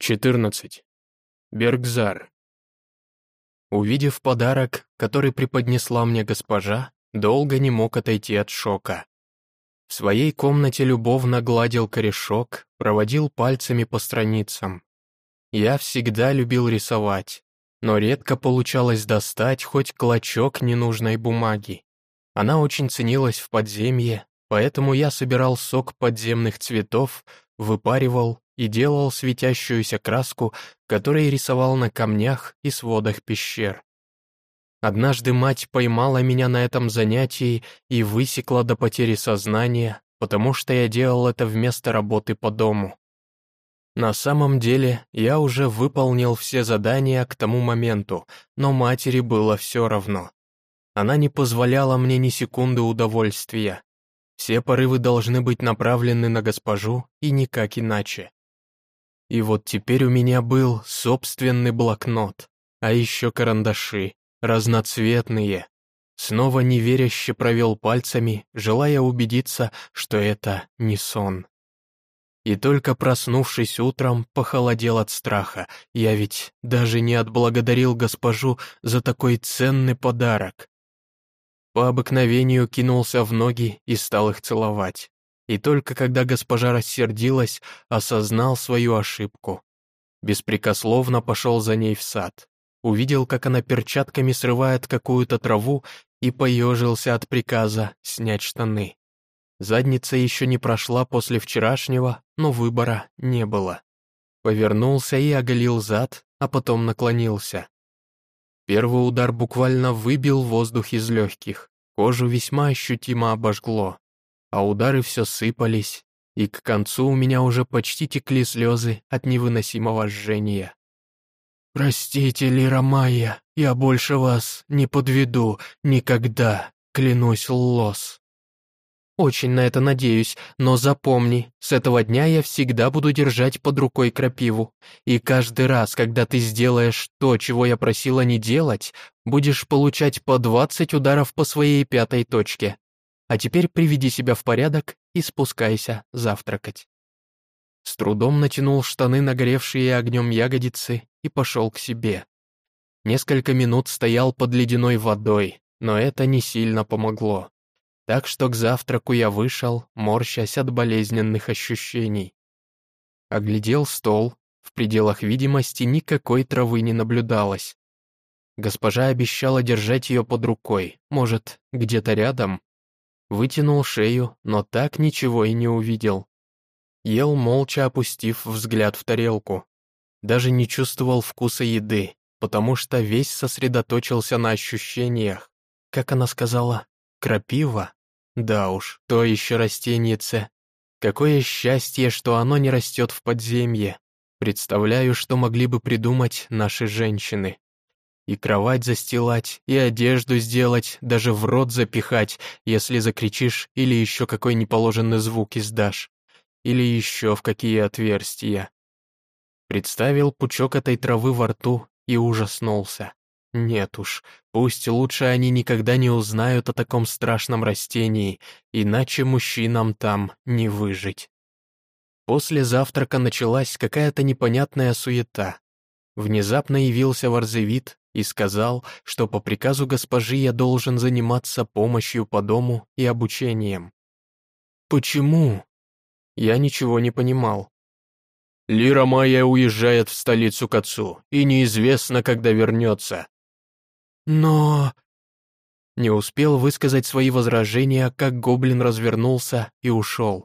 14. Бергзар. Увидев подарок, который преподнесла мне госпожа, долго не мог отойти от шока. В своей комнате любовно гладил корешок, проводил пальцами по страницам. Я всегда любил рисовать, но редко получалось достать хоть клочок ненужной бумаги. Она очень ценилась в подземье, поэтому я собирал сок подземных цветов, выпаривал и делал светящуюся краску, которой рисовал на камнях и сводах пещер. Однажды мать поймала меня на этом занятии и высекла до потери сознания, потому что я делал это вместо работы по дому. На самом деле, я уже выполнил все задания к тому моменту, но матери было все равно. Она не позволяла мне ни секунды удовольствия. Все порывы должны быть направлены на госпожу и никак иначе. И вот теперь у меня был собственный блокнот, а еще карандаши, разноцветные. Снова неверяще провел пальцами, желая убедиться, что это не сон. И только проснувшись утром, похолодел от страха. Я ведь даже не отблагодарил госпожу за такой ценный подарок. По обыкновению кинулся в ноги и стал их целовать и только когда госпожа рассердилась, осознал свою ошибку. Беспрекословно пошел за ней в сад. Увидел, как она перчатками срывает какую-то траву и поежился от приказа снять штаны. Задница еще не прошла после вчерашнего, но выбора не было. Повернулся и оголил зад, а потом наклонился. Первый удар буквально выбил воздух из легких, кожу весьма ощутимо обожгло а удары все сыпались, и к концу у меня уже почти текли слезы от невыносимого жжения. «Простите, Лира Майя, я больше вас не подведу никогда, клянусь Лос». «Очень на это надеюсь, но запомни, с этого дня я всегда буду держать под рукой крапиву, и каждый раз, когда ты сделаешь то, чего я просила не делать, будешь получать по двадцать ударов по своей пятой точке. А теперь приведи себя в порядок и спускайся завтракать. С трудом натянул штаны, нагревшие огнем ягодицы, и пошел к себе. Несколько минут стоял под ледяной водой, но это не сильно помогло. Так что к завтраку я вышел, морщась от болезненных ощущений. Оглядел стол, в пределах видимости никакой травы не наблюдалось. Госпожа обещала держать ее под рукой, может, где-то рядом, Вытянул шею, но так ничего и не увидел. Ел молча, опустив взгляд в тарелку. Даже не чувствовал вкуса еды, потому что весь сосредоточился на ощущениях. Как она сказала, крапива? Да уж, то еще растенице. Какое счастье, что оно не растет в подземье. Представляю, что могли бы придумать наши женщины. И кровать застилать, и одежду сделать, даже в рот запихать, если закричишь или еще какой неположенный звук издашь. Или еще в какие отверстия. Представил пучок этой травы во рту и ужаснулся. Нет уж, пусть лучше они никогда не узнают о таком страшном растении, иначе мужчинам там не выжить. После завтрака началась какая-то непонятная суета. Внезапно явился Варзевит и сказал, что по приказу госпожи я должен заниматься помощью по дому и обучением. «Почему?» Я ничего не понимал. «Лира моя уезжает в столицу к отцу, и неизвестно, когда вернется». «Но...» Не успел высказать свои возражения, как гоблин развернулся и ушел.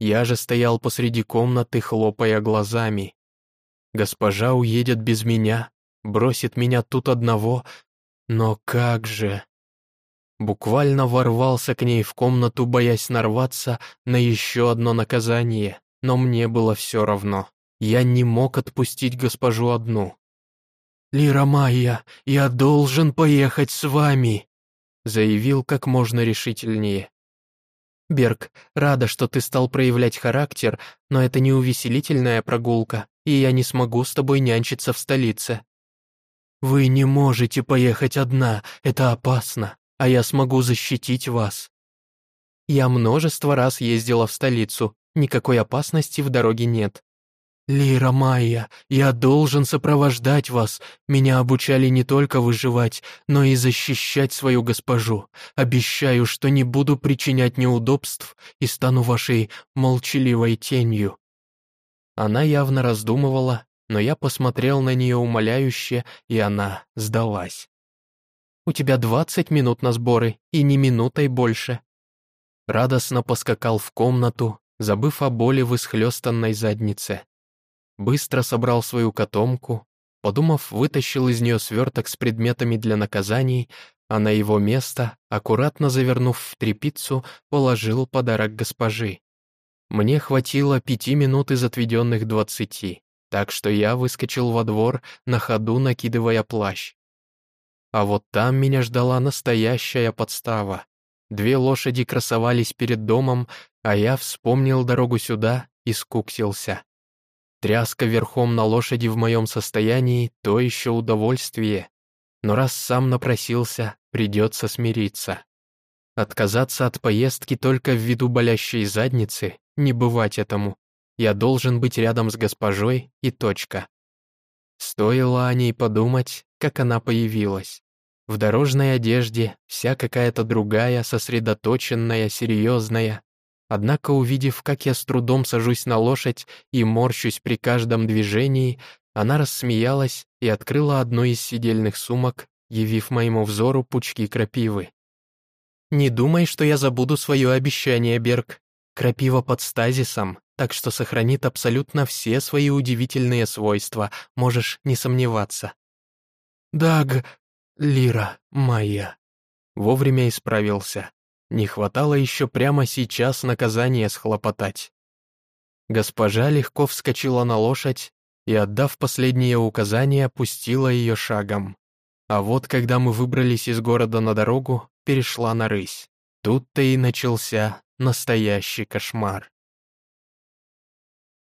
Я же стоял посреди комнаты, хлопая глазами. Госпожа уедет без меня, бросит меня тут одного, но как же... Буквально ворвался к ней в комнату, боясь нарваться на еще одно наказание, но мне было все равно. Я не мог отпустить госпожу одну. «Лира Майя, я должен поехать с вами», заявил как можно решительнее. «Берг, рада, что ты стал проявлять характер, но это не увеселительная прогулка, и я не смогу с тобой нянчиться в столице. «Вы не можете поехать одна, это опасно, а я смогу защитить вас». Я множество раз ездила в столицу, никакой опасности в дороге нет. Лира Майя, я должен сопровождать вас. Меня обучали не только выживать, но и защищать свою госпожу. Обещаю, что не буду причинять неудобств и стану вашей молчаливой тенью». Она явно раздумывала, но я посмотрел на нее умоляюще, и она сдалась. «У тебя двадцать минут на сборы, и ни минутой больше». Радостно поскакал в комнату, забыв о боли в исхлёстанной заднице быстро собрал свою котомку, подумав, вытащил из нее сверток с предметами для наказаний, а на его место, аккуратно завернув в тряпицу, положил подарок госпожи. Мне хватило пяти минут из отведенных двадцати, так что я выскочил во двор, на ходу накидывая плащ. А вот там меня ждала настоящая подстава. Две лошади красовались перед домом, а я вспомнил дорогу сюда и скуксился. Тряска верхом на лошади в моем состоянии — то еще удовольствие. Но раз сам напросился, придется смириться. Отказаться от поездки только ввиду болящей задницы — не бывать этому. Я должен быть рядом с госпожой и точка. Стоило о ней подумать, как она появилась. В дорожной одежде, вся какая-то другая, сосредоточенная, серьезная, Однако, увидев, как я с трудом сажусь на лошадь и морщусь при каждом движении, она рассмеялась и открыла одну из сидельных сумок, явив моему взору пучки крапивы. «Не думай, что я забуду свое обещание, Берг. Крапива под стазисом, так что сохранит абсолютно все свои удивительные свойства, можешь не сомневаться». «Даг, Лира моя», — вовремя исправился. Не хватало еще прямо сейчас наказание схлопотать. Госпожа легко вскочила на лошадь и, отдав последние указания, пустила ее шагом. А вот когда мы выбрались из города на дорогу, перешла на рысь. Тут-то и начался настоящий кошмар.